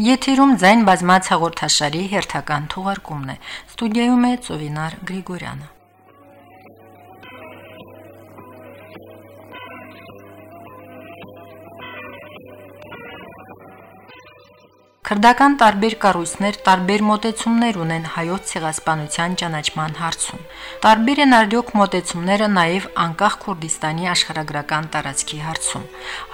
Եթերում ձայն բազմաց հաղորդաշարի հերթական թողարկումն է։ Ստուդիայում է Ծովինար Գրիգորյանը։ Քրդական տարբեր կառույցներ տարբեր մոտեցումներ ունեն հայոց ցեղասպանության ճանաչման հարցում։ Տարբեր են արդյոք մոտեցումները նաև անկախ Քուրդիստանի աշխարհագրական տարածքի հարցում։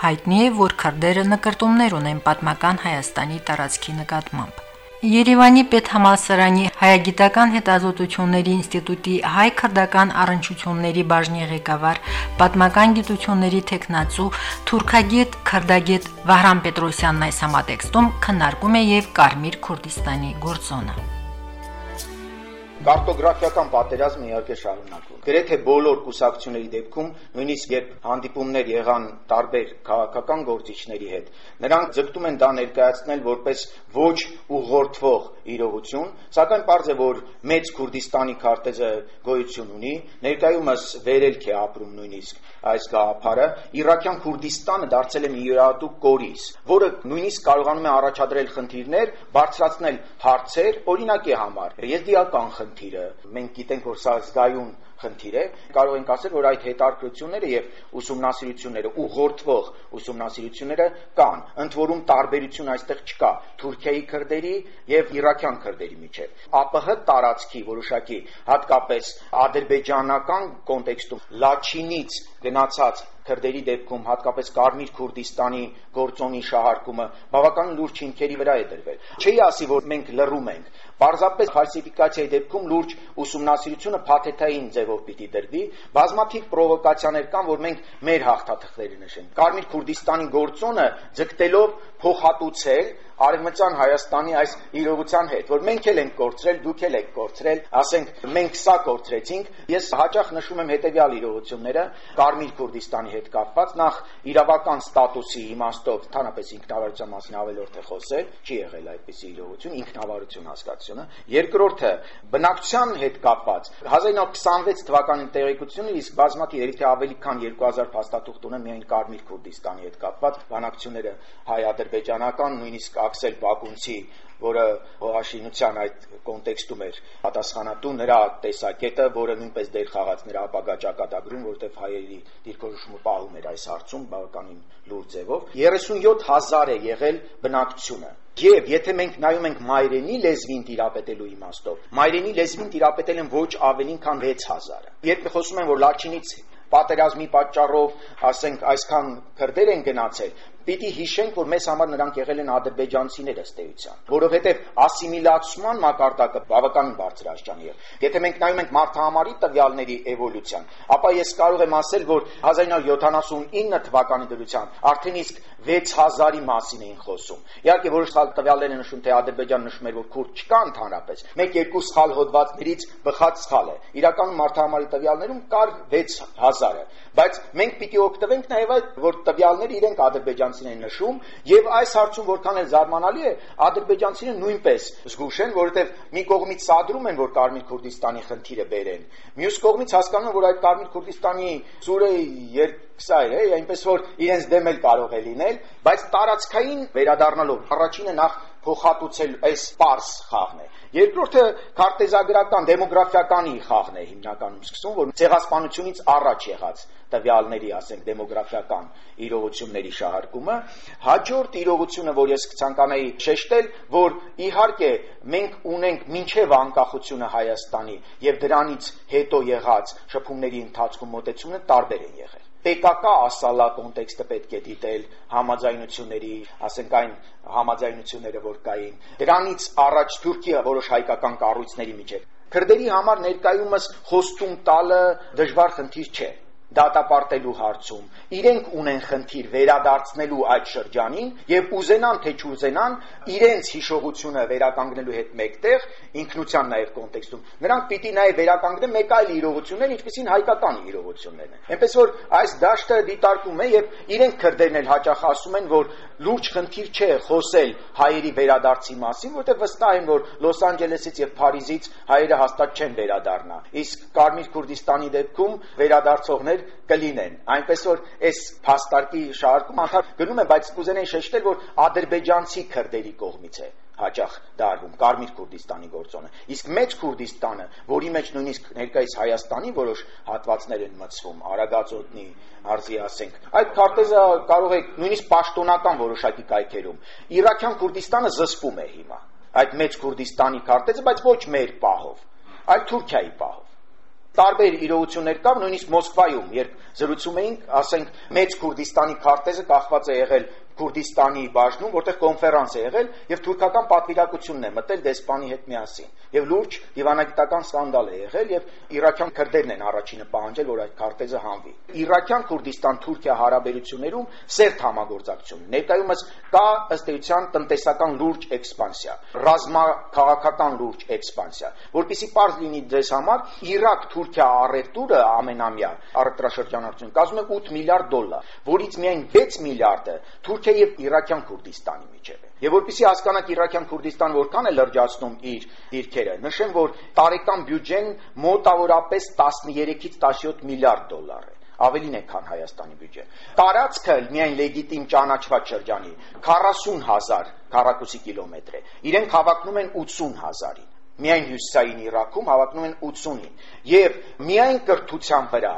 Հայտնի է, որ քրդերը նկարտումներ ունեն պատմական Հայաստանի տարածքի նկատմամբ։ Երևանի պետհամալսարանի հայագիտական հետազոտությունների ինստիտուտի հայ-քրդական առնչությունների բաժնի ղեկավար, պատմական գիտությունների տեխնացու, թուրքագետ, քրդագետ Վահրամ Պետրոսյանն այս համատեքստում քննարկում է եւ Կարմիր Քուրդիստանի գործոնը։ Կարտոգրաֆիական պատերազմը իհարկե շարունակվում։ Գրեթե բոլոր կուսակցությունների դեպքում, նույնիսկ երբ հանդիպումներ եղան տարբեր քաղաքական գործիչների հետ, նրանք ձգտում են դա ներկայացնել որպես ոչ ուղղորդվող իրողություն, սակայն պարզ է, որ մեծ Քուրդիստանի քարտեզը գոյություն ունի, ներկայումս վերելք է ապրում նույնիսկ այս գաղափարը, Իրաքյան Քուրդիստանը դարձել է մի յուրահատուկ կորիզ, որը նույնիսկ կարողանում է առաջադրել խնդիրներ, բարձրացնել հարցեր, օրինակի համար, եզդիական խնդիրը։ Մենք գիտենք, որ սա զգայուն խնդիր է, կարող ենք ասել, որ այդ հետարկությունները եւ ուսումնասիրությունները, ուղղորդվող ուսումնասիրությունները կան։ Ընդ որում տարբերություն այստեղ չկա Թուրքիայի քրդերի եւ Իրաքյան քրդերի միջեւ։ ԱՊՀ տարածքի որոշակի հատկապես ադրբեջանական կոնտեքստում Լաչինից գնացած քրդերի դեպքում հատկապես Կարմիր Քուրդիստանի գործոնի շահարկումը բավական լուրջ հիմքերի վրա է դրվել։ Չի ասի, որ մենք լռում ենք, Պարզապես ֆալսիֆիկացիայի դեպքում լուրջ ուսումնասիրությունը փաթեթային ձևով պիտի դրվի, բազմաթիվ պրովոկացիաներ կան, որ մենք մեր հաղթաթղթերը նշենք։ Կարմիր Քուրդիստանի գործոնը ձգտելով փոխհատուցել Արևմտյան Հայաստանի այս իրողության հետ, որ մենք էլ ենք կորցրել, դուք էլ եք կորցրել, ասենք մենք սա կորցրեցինք, ես հաճախ նշում եմ հետեւյալ իրողությունները Կարմիր Քուրդիստանի հետ կապված, նախ իրավական ստատուսի իմաստով, թանապես ինքնավարության մասին ավելորդ է խոսել, չի եղել այդպիսի իրողություն, ինքնավարություն հասկացությունը, երկրորդը բնակչության հետ կապված 1926 թվականի տեղեկությունները իսկ բազմաթիվ երբ թե ավելի քան 2000 փաստաթուղթ ունեն միայն Կարմիր Քուրդիստանի հետ կապված բանակցությունները հայ-ադրբեջանական նույնիսկ Աքսել Բակունցի, որը հողաշինության այդ կոնտեքստում էր պատասխանատու նրա տեսակետը, որը նույնպես դեր խաղաց նրա ապագա ճակատագրում, որտեղ հայերի դիրքորոշումը պահում էր այս հարցում բավականին լուրջ ձևով 37000 է եղել բնակչությունը Եվ եթե մենք նայում ենք մայրենի լեզվին տիրապետելու իմաստով, մայրենի լեզվին տիրապետել են ոչ ավելին քան 6000-ը։ Երբ խոսում են, որ Լաչինից պատերազմի պատճառով, ասենք, այսքան քրդեր են գնացել, պիտի հիշենք, որ մեզ համար նրանք եղել են ադրբեջանցիներ ըստ էության, որովհետև ասիմիլացման մակարդակը բավականին բարձր աշխանի է։ Եթե մենք նայում ենք մարդահամարի տվյալների էվոլյուցիան, ապա ես կարող եմ ասել, որ 1979 թվականի դրությամբ արդեն իսկ 6000-ի մասին էին խոսում։ Իհարկե որոշ սխալ տվյալներ են նշում, թե Ադրբեջան նշում էր, որ քուրդ չկա ընդհանրապես։ Մեկ-երկու սխալ հոդվածներից բխած սխալ է։ Իրականում մարդահամարի տվյալներում կար 6000-ը, բայց մենք պիտի օգտվենք նաև այդ, որ տվյալները իրենք ադրբեջանցի ադրբեջանցին են նշում եւ այս հարցում որքան էլ զարմանալի է ադրբեջանցիները նույնպես զգուշ են որովհետեւ մի կողմից սադրում են որ Կարմիր Քուրդիստանի խնդիրը բերեն մյուս կողմից հասկանում են որ այդ Կարմիր Քուրդիստանի ծուրը երկսայ է այնպես որ իրենց դեմ էլ կարող է լինել բայց տարածքային վերադառնալով առաջինը նախ փոխհատուցել այս པարս խաղն է Երկրորդը քարտեզագրական դեմոգրաֆիականի խաղն է հիմնականում սկսում, որ ցեղասպանությունից առաջ եղած տվյալների, ասենք, դեմոգրաֆիական իրողությունների շահարկումը, հաջորդ իրողությունը, որ ես կցանկանայի շեշտել, որ իհարկե մենք ունենք մինչև անկախությունը Հայաստանի եւ դրանից հետո եղած շփումների ընթացքում մոտեցումները տարբեր են եղել ՊԿԿ ասալա կոնտեքստը պետք է դիտել համաձայնությունների, ասենք այն համաձայնությունները, որ կային։ Դրանից առաջ Թուրքիա որոշ հայկական կառույցների միջև Քրդերի համար ներկայումս խոստում տալը դժվար խնդիր չէ դատապարտելու հարցում իրենք ունեն խնդիր վերադարձնելու այդ շրջանին եւ ուզենան թե չուզենան իրենց հիշողությունը վերականգնելու հետ մեկտեղ ինքնության նաեւ կոնտեքստում նրանք պիտի նաեւ վերականգնեն մեկ այլ իրողություններ ինչպեսին հայկական իրողություններն են այնպես որ այս դաշտը դիտարկում է եւ իրենք քրդերն էլ հաճախ ասում են որ լուրջ խնդիր չէ խոսել հայերի վերադարձի մասին որտեղ վստահ են որ Լոս Անջելեսից եւ Փարիզից հայերը հաստատ չեն վերադառնա իսկ Կարմիր Քուրդիստանի դեպքում վերադարձողներ տարբեր կլինեն։ Այնպես որ այս փաստարկի շարքում անդար գնում է, բայց կուզենայի շեշտել, որ ադրբեջանցի քրդերի կողմից է հաճախ դարվում Կարմիր Քուրդիստանի գործոնը։ Իսկ Մեծ Քուրդիստանը, որի մեջ նույնիսկ ներկայիս Հայաստանի որոշ հատվածներ են մցվում, Արագածոտնի, արզի ասենք, այդ քարտեզը կարող է նույնիսկ պաշտոնական որոշակի կայքերում։ Իրաքյան Քուրդիստանը զսպում է հիմա այդ Մեծ Քուրդիստանի քարտեզը, բայց ոչ մեր պահով, այլ Թուրքիայի պահով տարբեր իրողություններ կար, նույնիսկ Մոսկվայում, երբ զրուցում էինք, ասենք, Մեծ Քուրդիստանի քարտեզը կախված է եղել Քուրդիստանի բաժնում, որտեղ կոնֆերանս է եղել եւ թուրքական պատվիրակությունն է մտել դեսպանի հետ միասին։ Եվ լուրջ դիվանագիտական սկանդալ է եղել եւ իրաքյան քրդերն են առաջինը պահանջել, որ այդ քարտեզը հանվի։ Իրաքյան Քուրդիստան-Թուրքիա հարաբերություններում սերտ համագործակցություն։ Ներկայումս կա ըստ էության տնտեսական լուրջ էքսպանսիա, ռազմաքաղաքական լուրջ էքսպանսիա, որpիսի པարզ լինի ձեզ համար, Իրաք-Թուրքիա առևտուրը ամենամյա առևտրաշրջանառություն կազմում է 8 միլիարդ դոլար, որից միայն 6 միլիարդը Թուրքիա Թուրքիա եւ Իրաքյան Քուրդիստանի միջև է։ Եվ որpիսի հասկանաք Իրաքյան Քուրդիստան որքան է լրջացնում իր դիրքերը, նշեմ, որ տարեկան բյուջեն մոտավորապես 13-ից 17 միլիարդ դոլար է ավելին է, քան Հայաստանի բյուջեն։ Տարածքը միայն լեգիտիմ ճանաչված շրջանի 40000 քառակուսի կիլոմետր է։ Իրենք հավակնում են 80000-ին միայն հյուսիսային Իրաքում հավակնում են 80-ին եւ միայն կրթության վրա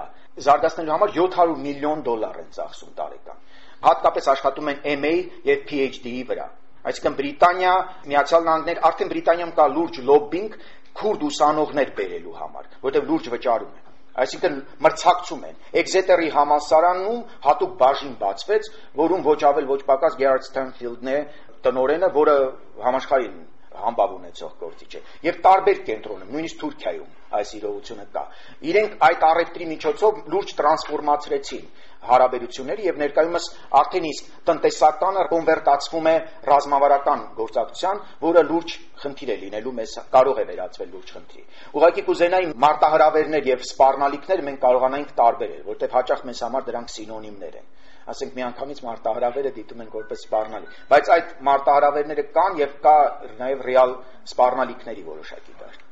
զարգացնելու համար 700 միլիոն դոլար են ծախսում տարեկան հատկապես աշխատում են MA եւ PhD-ի վրա։ Այսինքն Բրիտանիա, Միացյալ Նահանգներ, արդեն Բրիտանիայում կա լուրջ լոբբինգ քուրդ ուսանողներ բերելու համար, որտեղ լուրջ վճարում են այսինքն մրցակցում են Exeter-ի համալսարանում հատուկ բաժին բացվեց, որում ոչ ավել ոչ պակաս Gerard Stanfield-ն է տնորենը, որը համաշխարհային համբավ ունեցող գործիչ է եւ տարբեր կենտրոնում նույնիսկ Թուրքիայում այս իրողությունը կա իրենք այդ առևտրի միջոցով լուրջ տրանսֆորմացրեցին հարաբերությունները եւ ներկայումս արդեն իսկ տնտեսականը կոնվերտացվում է ռազմավարական գործակցության, որը լուրջ խնդիր է լինելու մեզ կարող է վերածվել լուրջ խնդրի։ Ուղղակի կուզենայի մարտահրավերներ եւ սպառնալիքներ մենք կարողանանք տարբերել, որտեղ հաճախ մեզ համար դրանք սինոնիմներ են ասենք միանգամից մարտահրավերը դիտում են որպես սպառնալիք, բայց այդ մարտահրավերները կան եւ կա նաեւ ռեալ սպառնալիքների որոշակի դաշտ։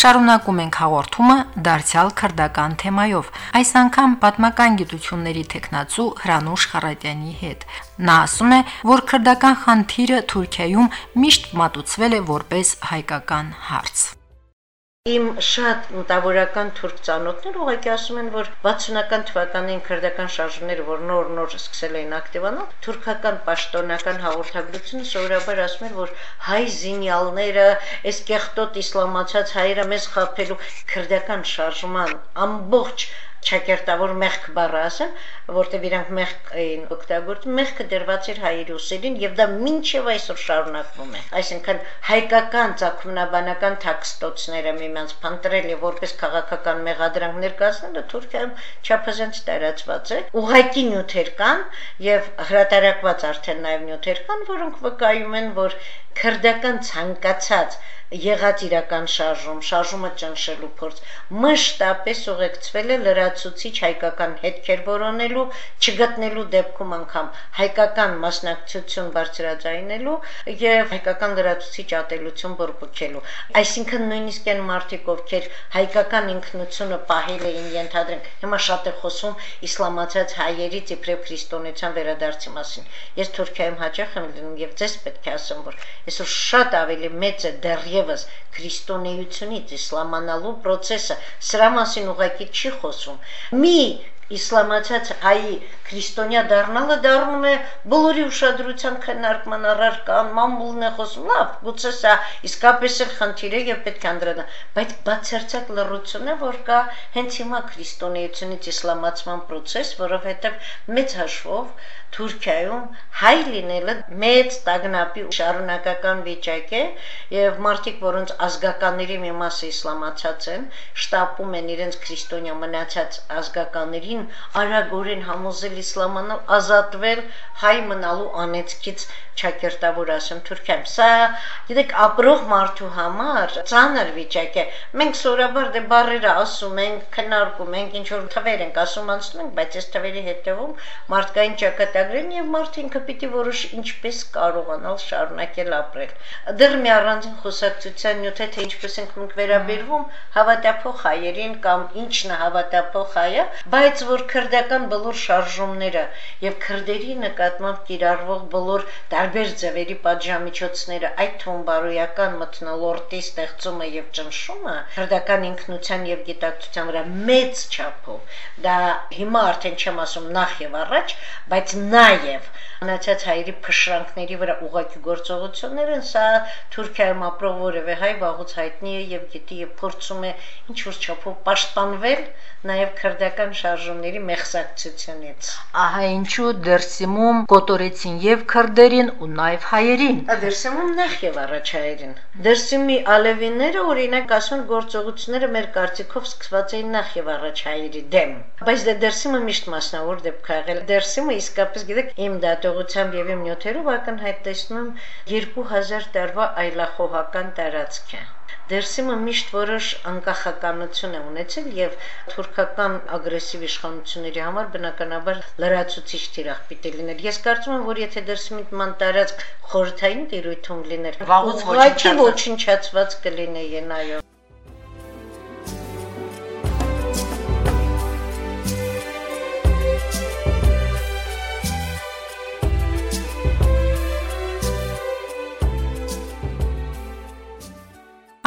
Շարունակում ենք հաղորդումը դարձյալ քրդական թեմայով։ Այս անգամ պատմական գիտությունների տեխնացու Հրանուշ Խարատյանի հետ։ Նա ասում է, որ քրդական խնդիրը Թուրքիայում միշտ մատուցվել է որպես հայկական հարց։ Իմ շատ մտավորական թուրք ծանոթներ ուղղակի ասում են, որ 60-ական թվականին քրդական շարժումները, որ նոր-նոր սկսել էին ակտիվանալ, թուրքական պաշտոնական հաղորդագրությունը սովորաբար ասում էր, որ հայ զինյալները, այս կեղտոտ իսլամացած հայերը մեզ խափելու քրդական շարժման ամբողջ չակերտավոր մեղք բառը ասեմ, որտեղ իրանք մեղք էին օգտագործում, մեղքը դրված էր հայերի ուսերին եւ դա մինչեւ այսօր շարունակվում է։ Այսինքն հայկական ցակումնաբանական տեքստոցները միմյանց փնտրել եւ որպես քաղաքական մեղադրանք ներկայացնելը Թուրքիայում չափազանց տարածված է։ Ուղղակի նյութեր կան եւ հրատարակված արդեն նաեւ նյութեր կան, որոնք վկայում են, որ քրդական ցանկացած եղած իրական շարժում, շարժումը ճնշելու փորձ մշտապես ուղեկցվել է լրացուցիչ հայկական հետքեր որոնելու, չգտնելու դեպքում անգամ հայկական մասնակցություն բարձրաձայնելու եւ հայկական լրացուցիչ ատելություն բորբոքելու։ Այսինքն նույնիսկ այն մարդիկ, ովքեր հայկական ինքնությունը պահել էին ենթադրենք, հիմա շատ է խոսում իսլամացած հայերից իբրև քրիստոնեության վերադարձի մասին։ Ես Թուրքիայում հաճախ եմ լինում եւ ձեզ պետք է ասեմ, որ այսօր շատ ավելի մեծ է դեռ դեռևս քրիստոնեությունից իսլամանալու process-ը սրա մասին ուղղակի չի խոսում։ Մի իսլամացած հայի քրիստոնյա դառնալը դառնում է բոլորի ուշադրության քննարկման առարկան, մամուլն է խոսում, լավ, գուցե սա իսկապես էլ խնդիր է եւ պետք է անդրանա, բայց բացարձակ լռություն է, որ կա հենց հիմա քրիստոնեությունից իսլամացման process, որովհետեւ մեծ հաշվով Թուրքիայում հայ լինելը մեծ տագնապի շարունակական վիճակ է եւ մարդիկ, որոնց ազգականների մի մասը իսլամացած են, շտապում են իրենց քրիստոնյա մնացած ազգականներին արագորեն համոզել իսլամանալ, ազատվել հայ մնալու անեծքից ճակերտավոր ասեմ Թուրքիայում։ Սա գիտեք ապրող մարդու համար ծանր վիճակ է։ Մենք սովորաբար դե բարերը ասում ենք, քննարկում ենք, ինչ որ թվեր ենք ասում անցնում ենք, բայց այս թվերի հետևում մարդկային ճակատագրեն եւ մարդը ինքը պիտի որոշ ինչպես կարողանալ շարունակել ապրել։ Դեռ մի առանձին խոսակցության նյութ է թե ինչպես ենք մենք վերաբերվում հավատափող հայերին կամ ինչն է հավատափող հայը, բայց որ քրդական բոլոր շարժումները եւ քրդերի նկատմամբ կիրառվող բոլոր տարբեր ձևերի պատժամիջոցները, այդ թվում բարոյական մթնոլորտի ստեղծումը եւ ճնշումը քրդական ինքնության եւ գիտակցության վրա մեծ չափով դա հիմա արդեն չեմ ասում նախ եւ առաջ, բայց նաեւ մնացած հայերի փշրանքների վրա ուղակի գործողություններ են, սա Թուրքիայում ապրող որևէ հայ վաղուց հայտնի է եւ գիտի եւ փորձում է ինչ որ չափով պաշտպանվել նաեւ քրդական շարժումների մեղսակցությունից։ Ահա ինչու Դերսիմում կոտորեցին եւ քրդերին ու նաեւ հայերին։ Դերսիմում նախ եւ առաջ հայերին։ Դերսիմի ալևինները օրինակ ասում գործողությունները մեր կարծիքով սկսված էին նախ եւ առաջ հայերի դեմ։ Բայց դե Դերսիմը միշտ մասնավոր դեպք ա եղել։ Դերսիմը իսկապես գիտեք իմ դատո հաջողությամբ եւ իմ նյութերով ակնհայտ տեսնում 2000 տարվա այլախոհական տարածք է։ Դերսիմը միշտ որոշ անկախականություն է ունեցել եւ թուրքական ագրեսիվ իշխանությունների համար բնականաբար լրացուցիչ թիրախ պիտի լիներ։ Ես կարծում եմ, որ եթե Դերսիմի նման տարածք խորհրդային տիրույթում լիներ, վաղուց ոչնչացված կլինեի, այո։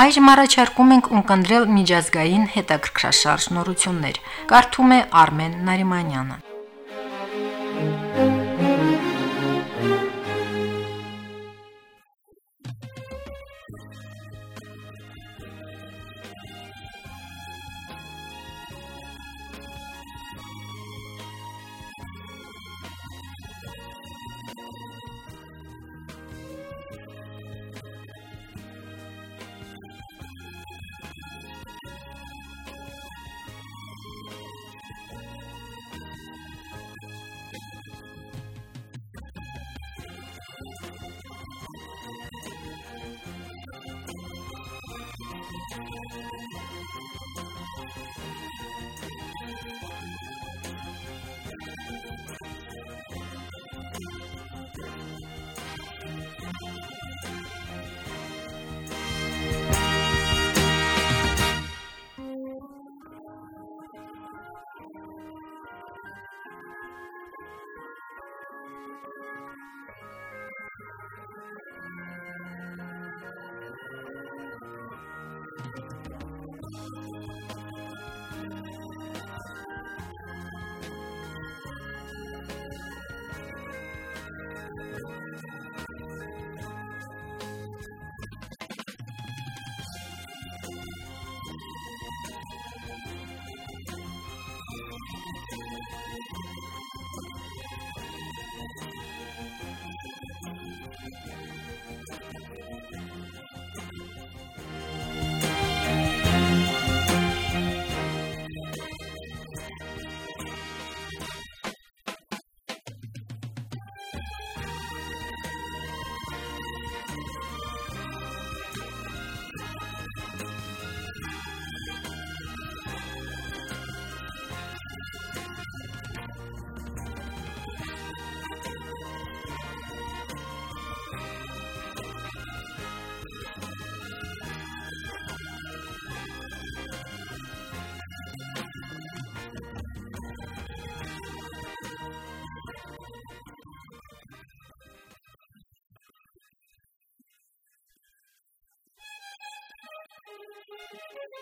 Այժմ առաջարկում ենք ունկնդրել միջազգային հետաքրքրաշարժ նորություններ։ Կարդում է Արմեն Նարիմանյանը։ Thank you. Thank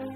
you.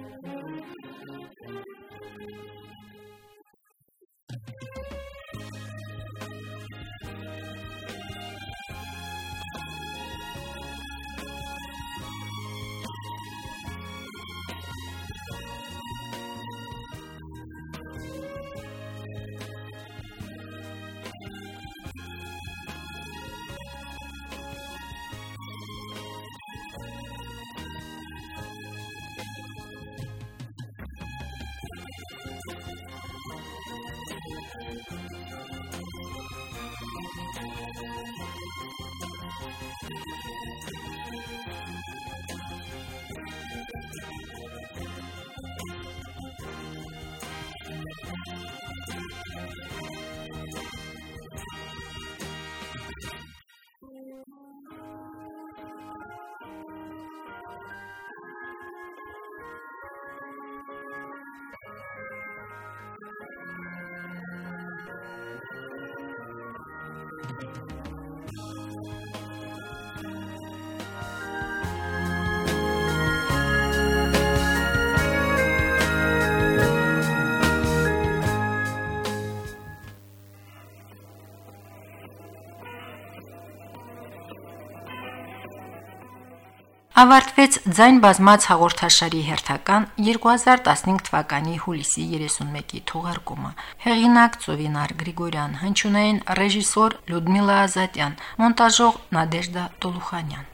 Thank you. Ավարտվեց ձայն բազմած հաղորդաշարի հերթական 2015 թվականի հուլիսի 31-ի թողարկումը։ Հեղինակ Ծովինար Գրիգորյան, հնչյունային ռեժիսոր Լյուդմիլա Ազատյան, մոնտաժող Նադեժդա Տոլուխանյան։